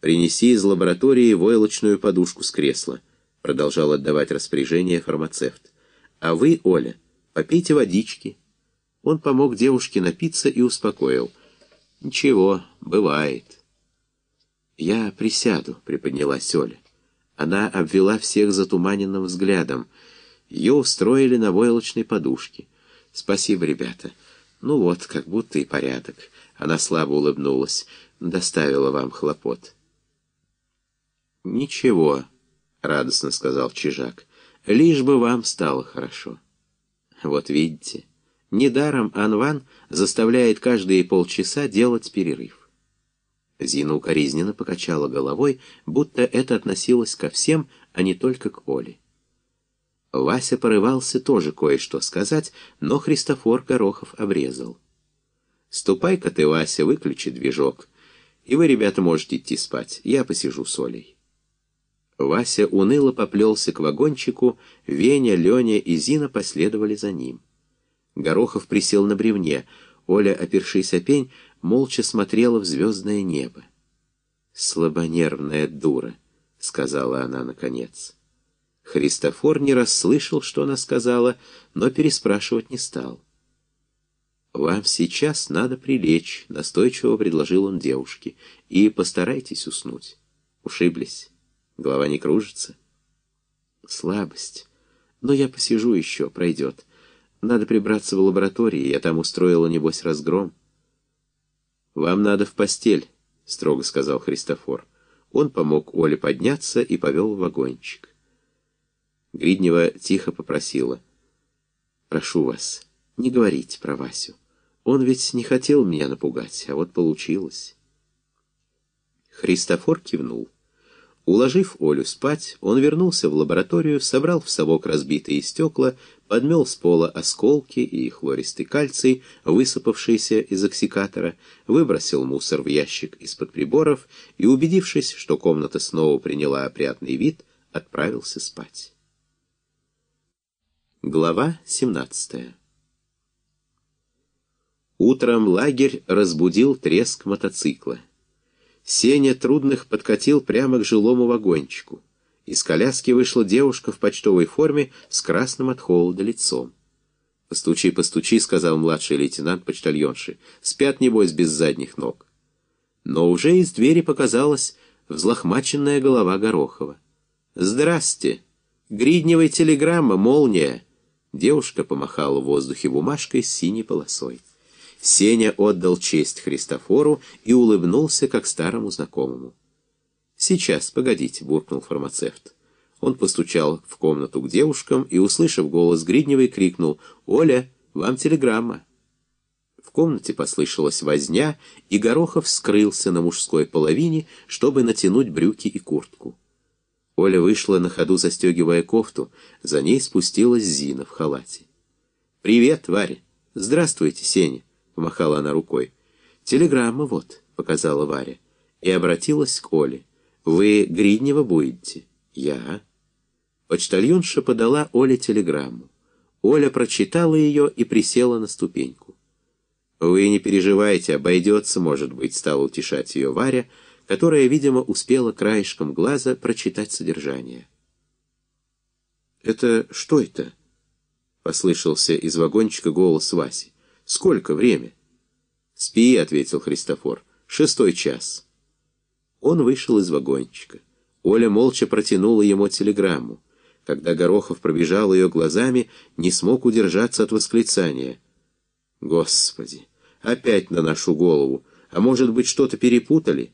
«Принеси из лаборатории войлочную подушку с кресла», — продолжал отдавать распоряжение фармацевт. «А вы, Оля, попейте водички». Он помог девушке напиться и успокоил. «Ничего, бывает». «Я присяду», — приподнялась Оля. Она обвела всех затуманенным взглядом. Ее устроили на войлочной подушке. «Спасибо, ребята. Ну вот, как будто и порядок». Она слабо улыбнулась. «Доставила вам хлопот». «Ничего», — радостно сказал Чижак, — «лишь бы вам стало хорошо». Вот видите, недаром Анван заставляет каждые полчаса делать перерыв. Зина укоризненно покачала головой, будто это относилось ко всем, а не только к Оле. Вася порывался тоже кое-что сказать, но Христофор Горохов обрезал. «Ступай-ка ты, Вася, выключи движок, и вы, ребята, можете идти спать, я посижу с Олей». Вася уныло поплелся к вагончику, Веня, Леня и Зина последовали за ним. Горохов присел на бревне, Оля, опершись о пень, молча смотрела в звездное небо. «Слабонервная дура», — сказала она наконец. Христофор не расслышал, что она сказала, но переспрашивать не стал. «Вам сейчас надо прилечь», — настойчиво предложил он девушке, — «и постарайтесь уснуть. Ушиблись». Голова не кружится? Слабость. Но я посижу еще, пройдет. Надо прибраться в лаборатории, я там устроила, небось, разгром. «Вам надо в постель», — строго сказал Христофор. Он помог Оле подняться и повел вагончик. Гриднева тихо попросила. «Прошу вас, не говорите про Васю. Он ведь не хотел меня напугать, а вот получилось». Христофор кивнул. Уложив Олю спать, он вернулся в лабораторию, собрал в совок разбитые стекла, подмел с пола осколки и хлористый кальций, высыпавшиеся из оксикатора, выбросил мусор в ящик из-под приборов и, убедившись, что комната снова приняла опрятный вид, отправился спать. Глава 17 Утром лагерь разбудил треск мотоцикла. Сеня Трудных подкатил прямо к жилому вагончику. Из коляски вышла девушка в почтовой форме с красным от холода лицом. «Постучи, постучи», — сказал младший лейтенант почтальонши. «Спят, небось, без задних ног». Но уже из двери показалась взлохмаченная голова Горохова. «Здрасте! Гридневая телеграмма, молния!» Девушка помахала в воздухе бумажкой с синей полосой. Сеня отдал честь Христофору и улыбнулся, как старому знакомому. «Сейчас, погодите», — буркнул фармацевт. Он постучал в комнату к девушкам и, услышав голос Гридневой, крикнул «Оля, вам телеграмма». В комнате послышалась возня, и Горохов скрылся на мужской половине, чтобы натянуть брюки и куртку. Оля вышла на ходу, застегивая кофту, за ней спустилась Зина в халате. «Привет, Варя! Здравствуйте, Сеня!» Помахала она рукой. «Телеграмма вот», — показала Варя, и обратилась к Оле. «Вы Гриднева будете?» «Я». Почтальонша подала Оле телеграмму. Оля прочитала ее и присела на ступеньку. «Вы не переживайте, обойдется, может быть», — стала утешать ее Варя, которая, видимо, успела краешком глаза прочитать содержание. «Это что это?» — послышался из вагончика голос Васи. Сколько время? Спи, ответил Христофор. Шестой час. Он вышел из вагончика. Оля молча протянула ему телеграмму. Когда Горохов пробежал ее глазами, не смог удержаться от восклицания. «Господи! Опять на нашу голову! А может быть, что-то перепутали?»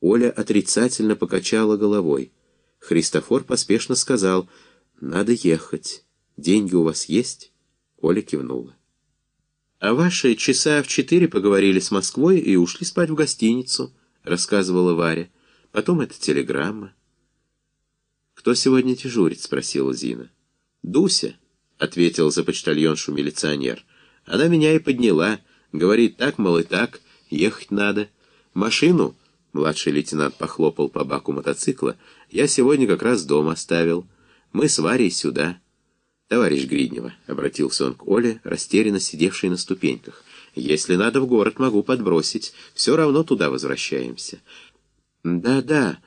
Оля отрицательно покачала головой. Христофор поспешно сказал, «Надо ехать. Деньги у вас есть?» Оля кивнула. «А ваши часа в четыре поговорили с Москвой и ушли спать в гостиницу», — рассказывала Варя. «Потом это телеграмма». «Кто сегодня дежурит?» — спросила Зина. «Дуся», — ответил за почтальоншу милиционер. «Она меня и подняла. Говорит, так, мол, и так, ехать надо. Машину...» — младший лейтенант похлопал по баку мотоцикла. «Я сегодня как раз дом оставил. Мы с Варей сюда». «Товарищ Гриднева», — обратился он к Оле, растерянно сидевшей на ступеньках, — «если надо в город, могу подбросить. Все равно туда возвращаемся». «Да-да»,